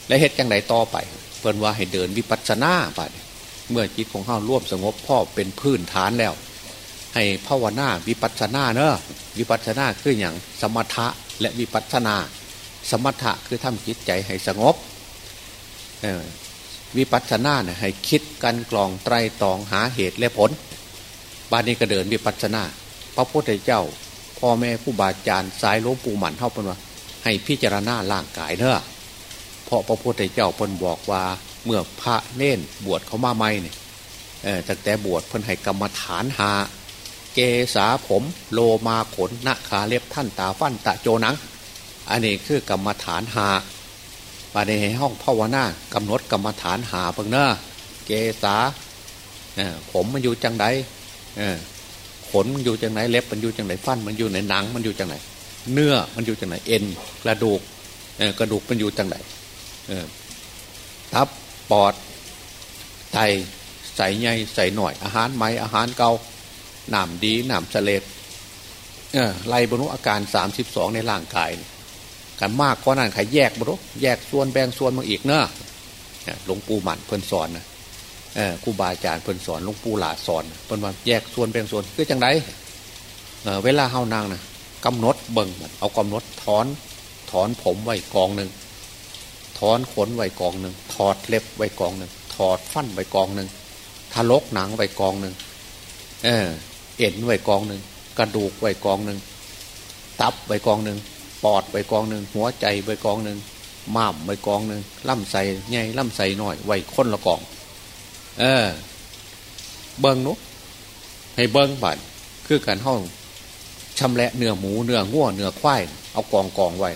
และเหตุจังไหนต่อไปเพิ่นว่าให้เดินวิปัสสนาบาทเมื่อจิตของเ้าร่วมสงบพ่อเป็นพื้นฐานแล้ว ให้ภาวนาวิปัสสนาเนอะวิปัสสนาคืออย่างสมถะและวิปัสสนา สมถะคือทำจิตใจให้สงบ วิปัสสนาเนี่ยให้คิดกันกลองไตรตองหาเหตุและผลบานนี้ก็เดินวิปัสสนา พระพุทธเจ้า พ่อแม่ผู้บาอาจารย์สายหลวงปู่หมันเท่าเป็นว่าให้พิจารณาร่างกายเนอะเพราะพระพุทธเจ้าเพิ่นบอกว่าเมื่อพระเน่นบวชเขามาใหม่เนี่ยตั้งแต่บวชเพิ่นให้กรรมฐานหา เกษาผมโลมาขนนาขาเล็บท่านตาฟันตะโจนังอันนี้คือกรรมฐานหา ปาในห้องภาวนากำหนดกรรมฐานหาเพิ่งเนอะเกษาผมมันอยู่จังไดขนมันอยู่จังไหนเล็บมันอยู่จังไหนฟันมันอยู่ไหนหนังมันอยู่จังไหนเนื้อมันอยู่จังไหนเอ็นกระดูกกระดูกมันอยู่จังไหนตับปอดไตใส่ใหญ่ใส่หน่อยอาหารไหมอาหารเกาหนามดีหนามเสลดไล่บรรลุอาการสามสิบสองในร่างกาย กันมากกว่านั้นใครแยกบรรลุแยกส่วนแบ่งส่วนมาอีกเนอะหลวงปู่หมันเพิ่นสอนนะครูบาอาจารย์เพิ่นสอนหลุงปู่หลาสอนเพิ่นว่าแยกส่วนเป็นส่วนคือจังไรเวลาเฮานางนะกำหนดเบิ่งเอากำหนดถอนถอนผมไว้กองหนึ่งถอนขนไว้กองหนึ่งถอดเล็บไว้กองหนึ่งถอดฟันไว้กองหนึ่งทะลกหนังไว้กองหนึ่งเออเอ็นไว้กองหนึ่งกระดูกไว้กองหนึ่งตับไว้กองหนึ่ง ปอดไว้กองหนึ่งหัวใจไว้กองหนึ่งม้ามไว้กองหนึ่งล่ำใส่ใหญ่ล่ำใส่หน่อยไว้ค้นละกอง เออ เบิ้งนุกให้เบิ้งบัดคือการห้องชำและเนื้อหมูเนื้อง้วเนื้อควายเอากองกองไว้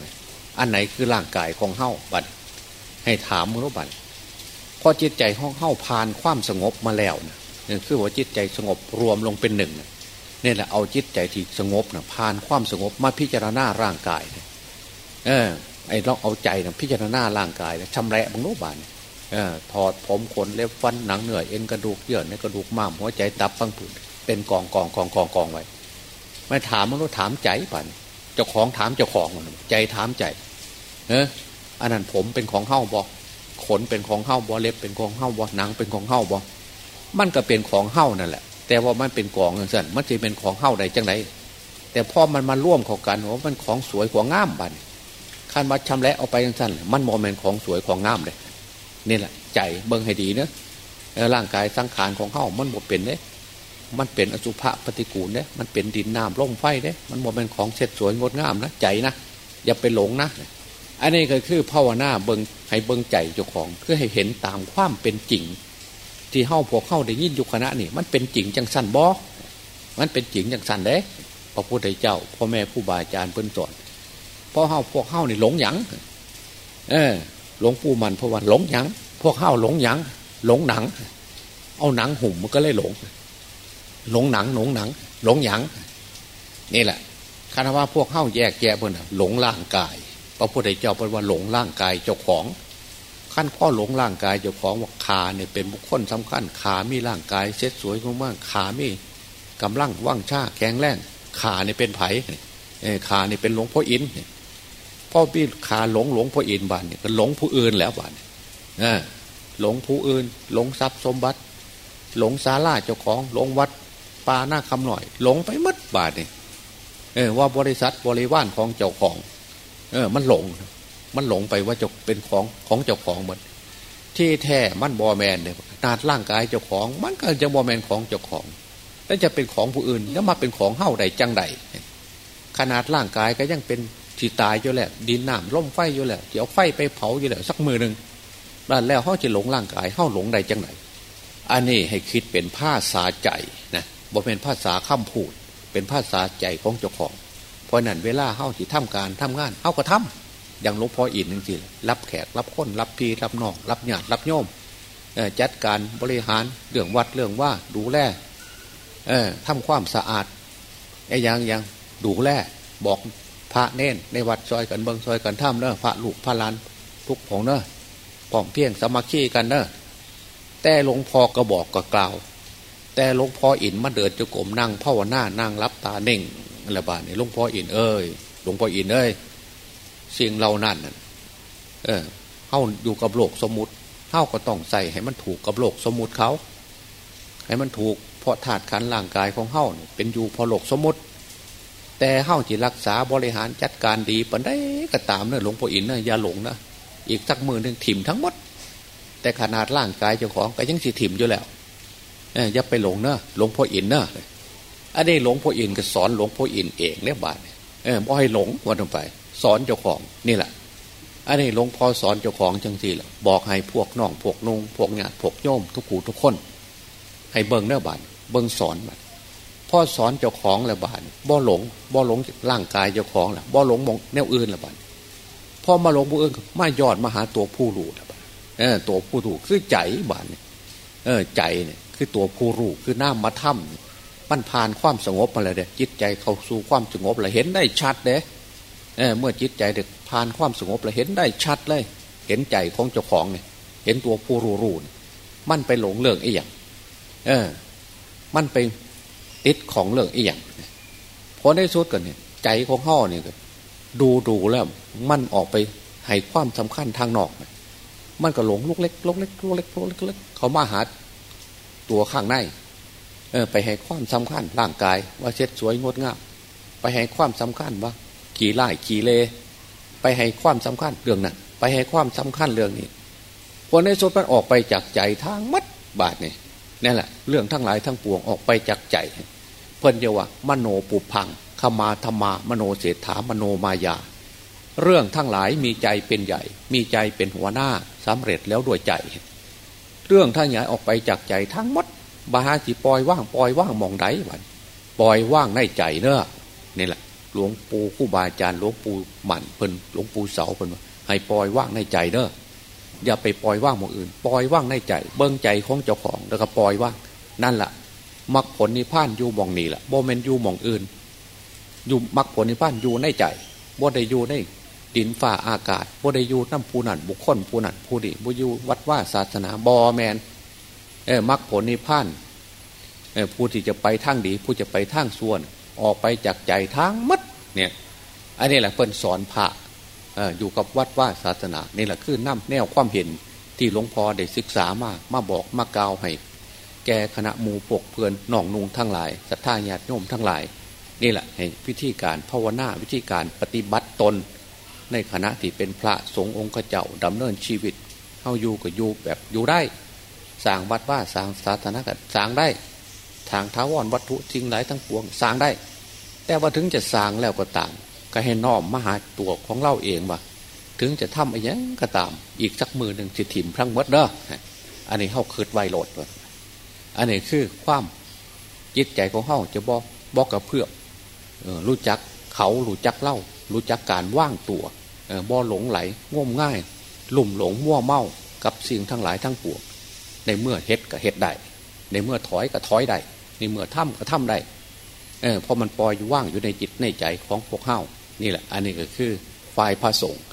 อันไหนคือร่างกายของเฮ้าบัดให้ถามมนุษย์บัดพอจิตใจห้องเฮ้าผ่านความสงบมาแล้วนะนี่คือว่าจิตใจสงบรวมลงเป็นหนึ่งนี่ นี่แหละเอาจิตใจที่สงบนะผ่านความสงบมาพิจารณาร่างกายเออไอ้เราเอาใจนะพิจารณาร่างกายชำแหละมนุษย์บัดถอดผมขนเล็บฟันหนังเนื้อเอ็นกระดูกเยื่อในกระดูกม้ามหัวใจตับฟังผืนเป็นกองกองกองกองกองไว้ไม่ถามมันรู้ถามใจป่ะเจ้าของถามเจ้าของมันใจถามใจเอออันนั้นผมเป็นของเฮ้าบอขนเป็นของเฮ้าบอเล็บเป็นของเฮ้าบอหนังเป็นของเฮ้าบอมันก็เป็นของเฮ้านั่นแหละ แต่ว่ามันเป็นกองอย่างนั้นมันจะเป็นของเฮ้าใดจังไรแต่พอมันมาร่วมเข้ากันว่ามันของสวยของงามบันขันมาชำแหละเอาไปอย่างนั้นมันโมเมนของสวยของงามเลยนี่แหละใจเบิ่งให้ดีเนะร่างกายสังขารของเข้ามันหมดเป็นเนี่ยมันเป็นอสุภะปฏิกูลเนี่ยมันเป็นดินน้ำลมไฟเนี่ยมันหมดเป็นของเช็ดสวยงดงามนะใจนะอย่าไปหลงนะ อันนี้ก็คือภาวนาเบิงให้เบิงใจเจ้าของเพื่อให้เห็นตามความเป็นจริง ที่เข้าพวกเข้าได้ยินอยุคณะนี่มันเป็นจริงจังสันบอมันเป็นจริงจังสันเด้พระพุทธเจ้าพ่อแม่ผู้บาอาจารย์เพิ่นสอนพอเข้าพวกเข้านี่หลงหยังเออหลงปู่มันเพราะว่าหลงหยังพวกเข้าหลงหยังหลงหนัง เอาหนังหุ่มมันก็เลยหลง หลงหนังหลงหนัง หลงหยังนี่แหละคาว่าพวกเข้าแยกแยะเพื่อนหลงร่างกายพระพุทธเจ้าเป็นว่าหลงร่างกายเจ้าของ ขั้นพ่อหลงร่างกายเจ้าของว่าขาเนี่ยเป็นบุคคลสำคัญขามีร่างกายเซ็ตสวยมากขามีกำลังว่างชาแข็งแรงขาเนี่ยเป็นไผ่ขาเนี่ยเป็นหลวงพ่ออินพ่อพี่ขาหลงหลวงพ่ออินบานเนี่ยก็หลงผู้อื่นแล้วบานหลงผู้อื่น หลงทรัพย์สมบัติ หลงศาลาเจ้าของ หลงวัดปาหน้าคำหน่อย หลงไปมัดบาทเนี่ยเออว่าบริษัทบริวารของเจ้าของ เออ มันหลง มันหลงไปว่าจะเป็นของของเจ้าของหมดที่แท้มันบอแมนเนี่ยนาดร่างกายเจ้าของ มันก็จะบอแมนของเจ้าของแล้วจะเป็นของผู้อื่นแล้วมาเป็นของเฮ้าใดจังใดขนาดร่างกายก็ยังเป็นที่ตายอยู่แหละ ดินน้ำล่มไฟอยู่แหละเดี๋ยวไฟไปเผาอยู่แหละสักมือหนึ่งแล้วเขาจะหลงร่างกายเขาหลงใดจังไหนอันนี้ให้คิดเป็นภาษาใจนะบ่เป็นภาษาคำพูด เป็นภาษาใจของเจ้าของ เพราะนั้นเวลาเข้าที่ทำการทำงานเขาก็ทำ อย่างหลวงพ่ออินจริงๆรับแขกรับคนรับพีรับนองรับญาติรับโยมจัดการบริหารเรื่องวัดเรื่องว่าดูแลทำความสะอาดไอ้ยังยังดูแลบอกพระเน้นในวัดซอยกันเบิงซอยกันถ้ำเนอะพระลูกพระลานทุกผงเนอะป้องเพียงสมัคคีกันเนอะแต่หลวงพ่อก็บอกก็กล่าว แต่หลวงพ่ออินมาเดินจะกลมนั่งภาวนานั่งรับตาเน่งอะไรบ้านนี่หลวงพ่ออินเอ้ยหลวงพ่ออินเอ้ย สิ่งเรานั่นเออเข้าอยู่กับโลกสมุติเข้าก็ต้องใส่ให้มันถูกกับโลกสมุติเขา ให้มันถูกเพราะธาตุขันร่างกายของเข้าเป็นอยู่พอโลกสมุติ แต่เฮ้าที่รักษาบริหารจัดการดีปันได้ก็ตามเนอะหลวงพ่ออินเนอะอย่าหลงนะอีกสักมือหนึ่งถิ่มทั้งหมด แต่ขนาดร่างกายเจ้าของก็ยังสิถิ่มอยู่แล้วเอออย่าไปหลงเนอะหลวงพ่ออินเนอะอันนี้หลวงพ่ออินก็สอนหลวงพ่ออินเองเนี่ยบาทเออบ่ให้หลงวันลงไป สอนเจ้าของนี่แหละอันนี้หลวงพ่อสอนเจ้าของจังสีแหละบอกให้พวกน้องพวกนุงพวกญาติพวกโยมทุกขูทุกคน ให้เบิ้งเนื้อบาทเบิ้งสอนบาทพ่อสอนเจ้าของละบาทบ่หลงบ่หลงร่างกายเจ้าของละบ่หลงมองแนวอื่นละบาทพ่อมาหลงผู้อื่นไม่ยอดมาหาตัวผู้รู้ละบาทเออตัวผู้รู้คือใจบาทเนี่ยเออใจเนี่ยคือตัวผู้รู้คือหน้ามาถ้ำมันผ่านความสงบมาเลยเด้จิตใจเข้าสู่ความสงบเลยเห็นได้ชัดเด้ เเมื่อจิตใจเด็กผ่านความสงบเลยเห็นได้ชัดเลย เห็นใจของเจ้าของเนี่ยเห็นตัวผู้รู้รู้มันไปหลงเรื่องไอ้อย่างเออ มันไปติดของเรื่องอีอย่างพอได้สุดกันเนี่ย ใจของห่อเนี่ยดูดูแล้วมันออกไปให้ความสำคัญทางนอกมันก็หลงลูกเล็กลูกเล็กลูกเล็กลูกเล็กเขามาหาตัวข้างในเออ ไปให้ความสำคัญร่างกาย ว่าเช็ดสวยงดงามไปให้ความสำคัญว่า ขี่ไล่ขี่เล ไปให้ความสำคัญเรื่องนั้นไปให้ความสำคัญเรื่องนี้พอในสุดมันออกไปจากใจทางมัดบาทเนี่ยนี่แหละเรื่องทั้งหลายทั้งปวงออกไปจากใจ เพิ่นเยาวมโนปุพังขมาธรรมามโนเศรษฐามโนมายา เรื่องทั้งหลายมีใจเป็นใหญ่ มีใจเป็นหัวหน้าสำเร็จแล้วด้วยใจ เรื่องทั้งหลายออกไปจากใจทั้งหมดบาฮาจีปล่อยว่างปล่อยว่างมองไดวันปล่อยว่างในใจเนอะนี่แหละ หลวงปู่คู่บาอาจารย์หลวงปู่หมันเพิ่นหลวงปู่เสาเพิ่นให้ปล่อยว่างในใจเนอะอย่าไปปล่อยว่างมองอื่น ปล่อยว่างในใจ เบิ้งใจของเจ้าของแล้วก็ปล่อยว่างนั่นแหละมรรคผลนิพพานอยู่มองนี่แหละโบเมนอยู่มองอื่น อยู่มรรคผลนิพพานอยู่ในใจบ่ได้อยู่ในดินฝ่าอากาศบ่ได้อยู่น้ำผู้นั่นบุคคลผู้นั่นผู้ดีบ่อยู่วัดว่าศาสนาบอแมนเออมรรคผลนิพพานเออผู้ที่จะไปทางดี ผู้จะไปทางส่วน ออกไปจากใจทางมัดเนี่ยอันนี้แหละเพิ่นสอนพระอยู่กับวัดว่าศาสนานี่แหละคือน้ำแนวความเห็นที่หลวงพ่อได้ศึกษามามาบอกมากล่าวให้ แกคณะมูปกเพื่อนน่องนุงทั้งหลายศรัทธาญาติโยมทั้งหลาย นี่แหละให้วิธีการภาวนาวิธีการปฏิบัติตน ในคณะที่เป็นพระสงฆ์องค์เจ้าดำเนินชีวิตเข้าอยู่กับอยู่แบบอยู่ได้สร้างวัดว่าสร้างศาสนากันสร้างได้ ทางท้าวรวัตถุทิ้งหลายทั้งปวงสร้างได้ แต่ว่าถึงจะสร้างแล้วก็ตาม ก็ให้น้อมมาหาตัวของเราเองว่าถึงจะทำอะไรยังก็ตาม อีกสักมือหนึ่งสิถิ่มพรังมดเด้ออันนี้เข้าคืดไวโหลดอันนี้คือความจิตใจของเข้าจะบอกบอกกับเพื่อรู้จักเขารู้จักเล่า รู้จักการว่างตัวบ่หลงไหลง่มง่าย ลุ่มหลงมั่วเมากับสิ่งทั้งหลายทั้งปวงในเมื่อเฮ็ดก็เฮ็ดได้ในเมื่อถอยก็ถอยได้ในเมื่อทำก็ทำได้ เออพอมันปล่อยอยู่ว่างอยู่ในจิตในใจของพวกเข้านี่แหละ อันนี้ก็คือฝ่ายพระสงฆ์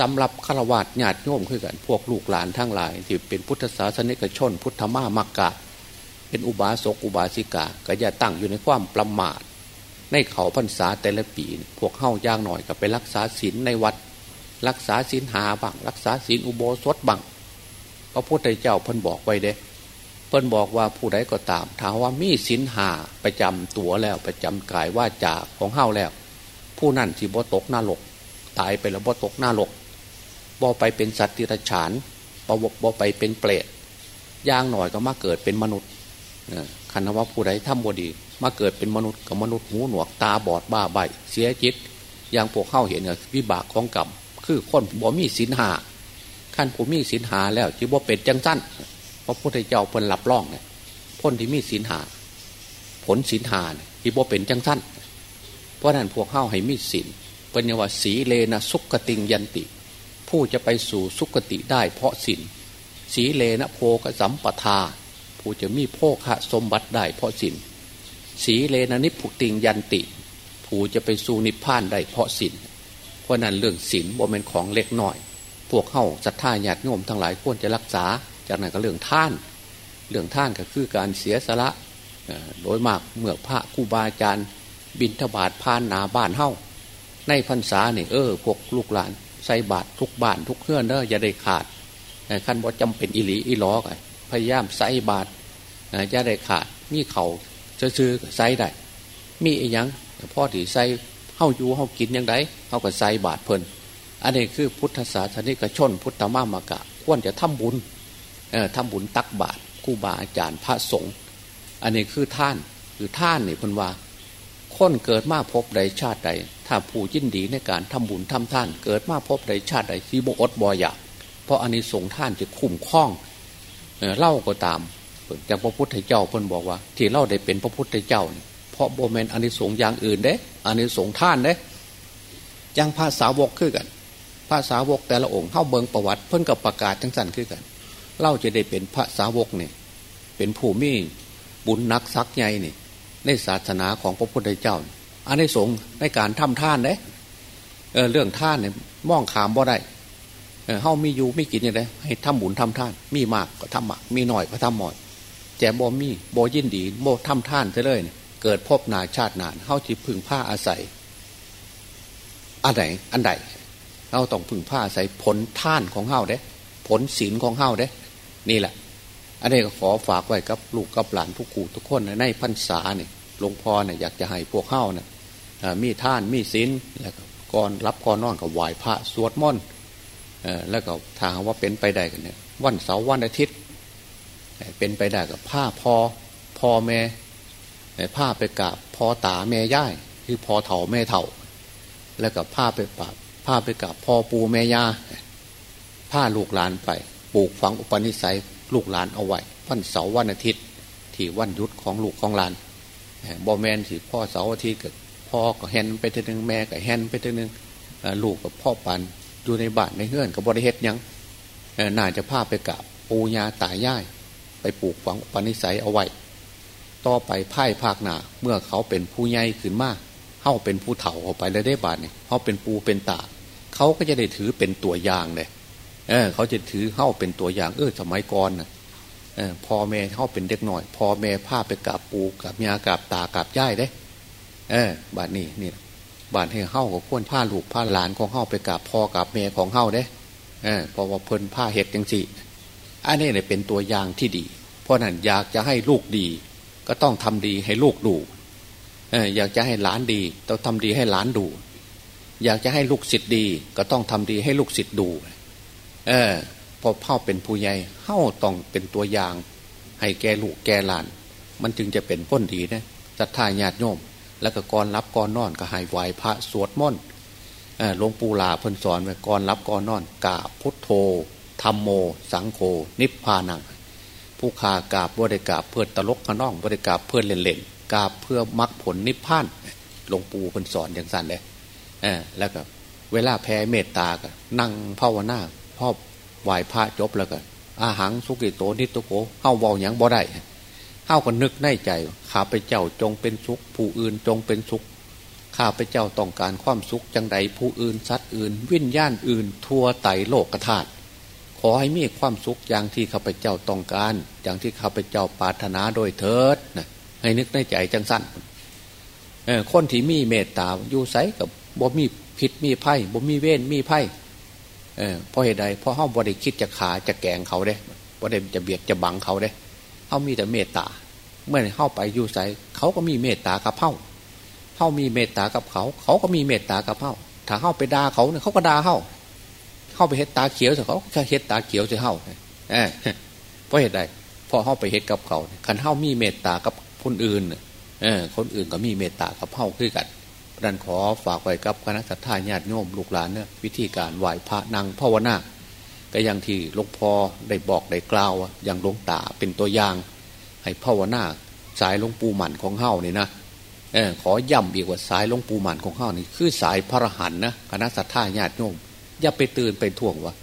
สำหรับฆราวาสญาติโยมขึ้นกันพวกลูกหลานทั้งหลายที่เป็นพุทธศาสนิกชน พุทธมามักะ เป็นอุบาสกอุบาสิกาก็อย่าตั้งอยู่ในความประมาท ในเขาพรรษาแต่ละปี พวกเข้าย่างหน่อยก็ไปรักษาศีลในวัด รักษาศีลหาบังรักษาศีลอุโบสถบังพระพุทธเจ้าพิ่นบอกไว้เด้ เพิ่นบอกว่าผู้ใดก็ตามถ้าว่ามีศีลหาประจำตัวแล้วประจำกายว่าจาของเฮ้าแล้ว ผู้นั่นที่บ่ตกหน้าหลก ตายไปแล้วบ่ตกหน้าหลกบ่ไปเป็นสัตว์ติรฉานบ่บ่ไปเป็นเปรตย่างหน่อยก็มาเกิดเป็นมนุษย์คันว่าผู้ใดทำบดี มาเกิดเป็นมนุษย์กับมนุษย์หูหนวกตาบอดบ้าใบเสียจิต อย่างพวกเข้าเห็นเนี่ยวิบากของกรรมคือคนบ่มีศีลหาขั้นผู้มีศีลหาแล้วจีบ่เป็นจังสั้น ราะพระพุทธเจ้าเพิ่นหลับร่องเนี่ยพ้นที่มีศีลหา ผลศีลหาเนี่ยจีบ่เป็นจังสั้นเพราะนั้นพวกเข้าให้มีศีลเป็นยว่าสีเลนะสุขติงยันติ ผู้จะไปสู่สุขติได้เพราะศีลสีเลนะโพกสัมปทา ผู้จะมีโภคะสมบัติได้เพราะศีลสีเลนะนิพุติงยันติ ผู้จะไปสู่นิพพานได้เพราะศีลเพราะนั้นเรื่องศีลบ่เป็นของเล็กน้อย พวกเข้าศรัทธาญาติโยมทั้งหลายควรจะรักษา จากนั้นก็เรื่องท่าน เรื่องท่านก็คือการเสียสละโดยมากเมื่อพระครูบาอาจารย์ บินทบาทพานนาบ้านเฮ้าในพรรษาเนี่ยเออพวกลูกหลานใส่บาตรทุกบ้านทุกเครื่องเนอะอย่าได้ขาดขั้นว่าจำเป็นอิหลีอิล้อกันพยายามใส่บาตรอย่าได้ขาดมีเขาซื้อใส่ได้ มีไอ้ยังพ่อที่ใส่เฮ้าอยู่เฮ้ากินยังไงเฮ้าก็ใส่บาตรเพลินอันนี้คือพุทธศาสนิกชน พุทธมามากะ ควรจะทำบุญ ทำบุญตักบาตรคู่บาอาจารย์พระสงฆ์อันนี้คือท่านคือท่านนี่คนว่าคนเกิดมาพบใดชาติใด ถ้าผู้ยินดีในการทำบุญทำท่าน เกิดมาพบใดชาติใดที่บอดบอยากเพราะอันนี้สงท่านจะคุ้มคล้องเล่าก็ตามจากพระพุทธเจ้าเพิ่นบอกว่า ที่เล่าได้เป็นพระพุทธเจ้าเพราะโบแมนอันนี้สงอย่างอื่นเด้อันนี้สงท่านเด้ยังภาษาวกคือกันภาษาวกแต่ละองค์เข้าเบิงประวัติ เพิ่นกับประกาศทั้งสั้นคือกัน เล่าจะได้เป็นพระสาวกเนี่ยเป็นผู้มีบุญนักซักใหญ่เนี่ยในศาสนาของพระพุทธเจ้าอันในสงในการทำท่านเด้เออเรื่องท่านเนี่ยมองขามบ่ได้เฮามีอยู่ไม่กินอย่างไรให้ทำบุญทำท่าน มีมากก็ทำมากมีหน่อยก็ทำหมดแจบ่มีบ่ยินดีบ่ทำท่านจะเลยเกิดพบนาชาตินานเฮาจิพึ่งผ้าอาศัยอันไหนอันใดเราต้องพึ่งผ้าอาศัยผลท่านของเฮาเด้ ผลศีลของเฮาเด้ นี่แหละ อันนี้ก็ขอฝากไว้กับลูกกับหลานทุกคู่ทุกคนในพรรษาเนี่ยหลวงพ่อเนี่ยอยากจะให้พวกเฮ้าเนี่ยมีท่านมีศีลแล้วก็ก่อนรับก่อนนอนกับไหว้พระสวดมนต์แล้วก็ทางว่าเป็นไปได้กันเนี่ยวันเสาร์วันอาทิตย์ เป็นไปได้กับผ้าพอพอแม่ผ้าไปกับพอตาแม่ย่ายคือพอเถ่าแม่เถ่า แล้วกับผ้าไปปาผ้าไปกับพอปูแม่ยาผ้าลูกหลานไป ปลูกฝังอุปนิสัยลูกหลานเอาไว้วันเสาร์วันอาทิตย์ ที่วันยุดของลูกของหลานบอแมนสิพ่อเสาร์อาทิตย์กับพ่อก็แฮนไปทีนึงแม่ก็แฮนไปทีนึงลูกกับพ่อปันอยู่ในบ้านในเฮือนกับบริเฮตยังน่าจะพาไปกับปูญาตายาย ไปปลูกฝังปณิสัยเอาไว้ ต่อไปไพ่ภาคหนาเมื่อเขาเป็นผู้ใหญ่ขึ้นมากเขาเป็นผู้เฒ่าออกไปแล้วได้บาทเนี่ยเขาเป็นปูเป็นตา เขาก็จะได้ถือเป็นตัวอย่างเลย เออเขาจะถือเข้าเป็นตัวอย่าง เออสมัยก่อนนะพ่อแม่เข้าเป็นเด็กหน่อยพ่อแม่พาไปกับปูกับยากับตากับย่ายได้ เออบาดนี้นี่บาดให้เข้ากับพวนผ้าลูกผ้าหลานของเข้าไปกับพ่อกับแม่ของเข้าได้ เออพอว่าเพิ่นผ้าเห็ดจังสิอันนี้เนี่ยเป็นตัวอย่างที่ดี เพราะนั้นอยากจะให้ลูกดี ก็ต้องทำดีให้ลูกดูเอออยากจะให้หลานดีต้องทำดีให้หลานดู อยากจะให้ลูกศิษย์ดี ก็ต้องทำดีให้ลูกศิษย์ดูเเออพอเข้าเป็นผู้ใหญ่เข้าต้องเป็นตัวอย่าง ให้แกลูกแกหลาน มันจึงจะเป็นพ้นดีนะศรัทธาญาติโยม แล้วก็ก่อนรับก่อนนอนก็หายไหวพระสวดมนต์หลวงปู่หล้าเพิ่นสอนไว้ก่อนหลับก่อนนอนกราบ พุทโธธัมโม สังโฆนิพพานัง ผู้ข้ากราบบ่ได้กราบเพื่อตลกคะนองบ่ได้กราบเพื่อเล่นๆกราบเพื่อมรรคผลนิพพานหลวงปู่เพิ่นสอนอย่างสั้นเลยแล้วก็เวลาแผ่เมตตาก็นั่งภาวนา พอไหว้พระจบแล้วกันอะหัง สุขิโตนิททุกโขเข้าเบาอย่างบ่ได้เข้าก็นึกในใจข้าพเจ้าจงเป็นสุข ผู้อื่นจงเป็นสุขข้าพเจ้าต้องการความสุขจังใดผู้อื่นสัตว์อื่น วิญญาณอื่น ทั่วไตโลกธาตุขอให้มีความสุขอย่างที่ข้าพเจ้าต้องการ อย่างที่ข้าพเจ้าปรารถนาโดยเถิดนะให้นึกในใจจังสั้นคนที่มีเมตตาอยู่ใสกับบ่มีผิดมีไพ่บ่มีเว้นมีไพ่ เออเพราะเหตุใดเพราะเขาบริคิดจะขาจะแกงเขาเด้บริจะเบียดจะบังเขาเด้เขามีแต่เมตตา เมื่อเข้าไปอยู่ใส่เขาก็มีเมตตากับเขาเขามีเมตตากับเขา เขาก็มีเมตตากับเขาถ้าเข้าไปด่าเขาเนี่ยเขาก็ด่าเขาเข้าไปเห็ดตาเขียวใส่เขาก็เห็ดตาเขียวใส่เขาเออเพราะเหตุใดพอเข้าไปเห็ดกับเขาขันเข้ามีเมตตากับคนอื่นเออคนอื่นก็มีเมตตากับเฮาคือกัน ดันขอฝากไว้กับคณะสัตยาญาติโยมลูกหลานเนี่ยวิธีการไหว้พระนางภาวนาก็อย่างที่หลวงพ่อได้บอกได้กล่าวอย่างหลวงตาเป็นตัวอย่าง ให้ภาวนาสายหลวงปู่หมันของเฮานี่นะออขอย้ำอีกว่าสายหลวงปู่หมันของเฮานี่คือสายพระหันนะคณะสัตยาญาติโยมอย่าไปตื่นไปท่วงว่า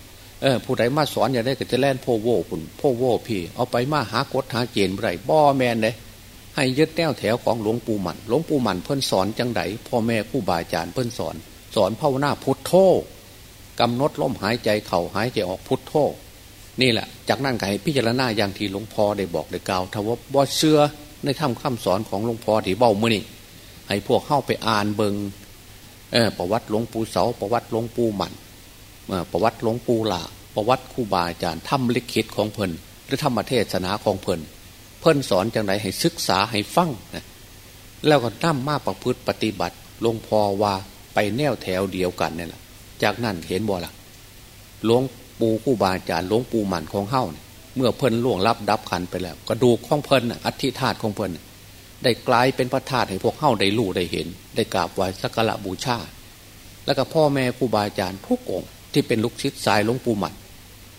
เออผู้ใดมาสอนอย่าได้ก็จะแล่นโพโวคุณโพโวพี่ เอาไปมาหากฎหาเกณฑ์ไรบ่อแมนเลย ให้ยึดแนวแถวของหลวงปู่หมันหลวงปู่หมันเพิ่นสอนจังไดพ่อแม่ผู้บาอาจารย์เพิ่นสอน สอนภาวนาพุทโธกำหนดลมหายใจเข่าหายใจออกพุทโธนี่แหละ จากนั้นก็ให้พิจารณาอย่างที่หลวงพ่อได้บอกได้กล่าวทว่าบ่เชื่อในธรรมคำสอนของหลวงพ่อที่เบ้ามือนี่ให้พวกเข้าไปอ่านเบิงเออประวัติหลวงปู่เสาประวัติหลวงปู่หมันประวัติหลวงปู่หลาประวัติครูบาอาจารย์ทำลิขิตของเพลินหรือธรรมเทศนาของเพลิน พิ่นสอนจังไรให้ศึกษาให้ฟังนะแล้วก็นั่มมาประพฤติปฏิบัติหลวงพ่อว่าไปแนวแถวเดียวกันเนี่แหละจากนั้นเห็นบ่ละหลวงปู่ครูบาอาจารย์หลวงปู่หมันของเฮ้าเเมื่อเพิ่นล่วงรับดับขันไปแล้ว กระดูกของเพิ่นอัฐิธาตุของเพิ่นได้กลายเป็นพระธาตุให้พวกเฮ้าได้รู้ได้เห็น ได้กราบไหว้สักการะบูชาแล้วก็พ่อแม่ครูบาอาจารย์ทุกองค์ที่เป็นลูกศิษย์สายหลวงปู่หมัน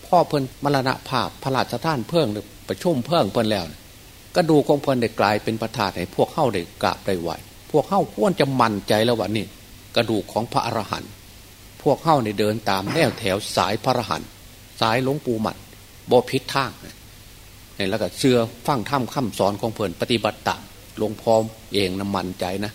พ่อเพิ่นมรณะภาพพระราชทานเพิ่งประชุมเพิ่งเพิ่นแล้ว กระดูกของเพิ่นได้กลายเป็นพระธาตุให้พวกเข้าได้กราบได้ไหวพวกเข้าควรจะมั่นใจแล้วว่านี่ กระดูกของพระอรหันต์พวกเข้าในเดินตามแนวแถวสายพระอรหันต์สายหลวงปู่หมันบ่พิษทางเนี่ยแล้วก็เชื่อฟังถ้ำคำสอนของเพิ่นปฏิบัติตามหลวงพ่อเองนะมั่นใจนะ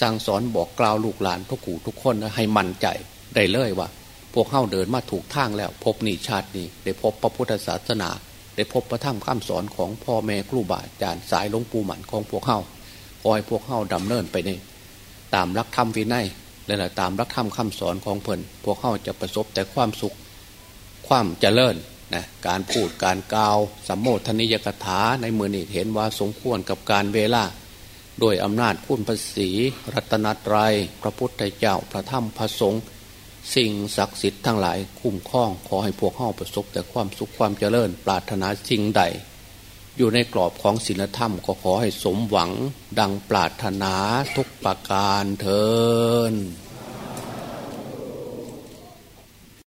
สั่งสอนบอกกล่าวลูกหลานทุกขู่ทุกคนนะให้มั่นใจได้เลยว่า พวกเข้าเดินมาถูกทางแล้ว พบนี่ชาตินี้ได้พบพระพุทธศาสนา ได้พบพระธรรมคำสอนของพ่อแม่ครูบาอาจารย์สายหลวงปู่หมันของพวกเข้าคอยพวกเข้าดำเนินไปในตามรักธรรมวินัยและตามรักธรรมคำสอนของเพลินพวกเข้าจะประสบแต่ความสุขความเจริญนะการพูดการกล่าวสัมโมทนิยกถาในมือนี้เห็นว่าสมควรกับการเวลาโดยอำนาจคุณภาษีรัตนตรยัยพระพุทธเจ้าพระธรรมพระสงฆ์ สิ่งศักดิ์สิทธิ์ทั้งหลายคุ้มครอง ขอให้พวกเข้าประสบแต่ความสุขความเจริญ ปรารถนาสิ่งใด อยู่ในกรอบของศีลธรรมก็ขอให้สมหวัง ดังปรารถนาทุกประการเทิน